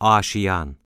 Aşiyan.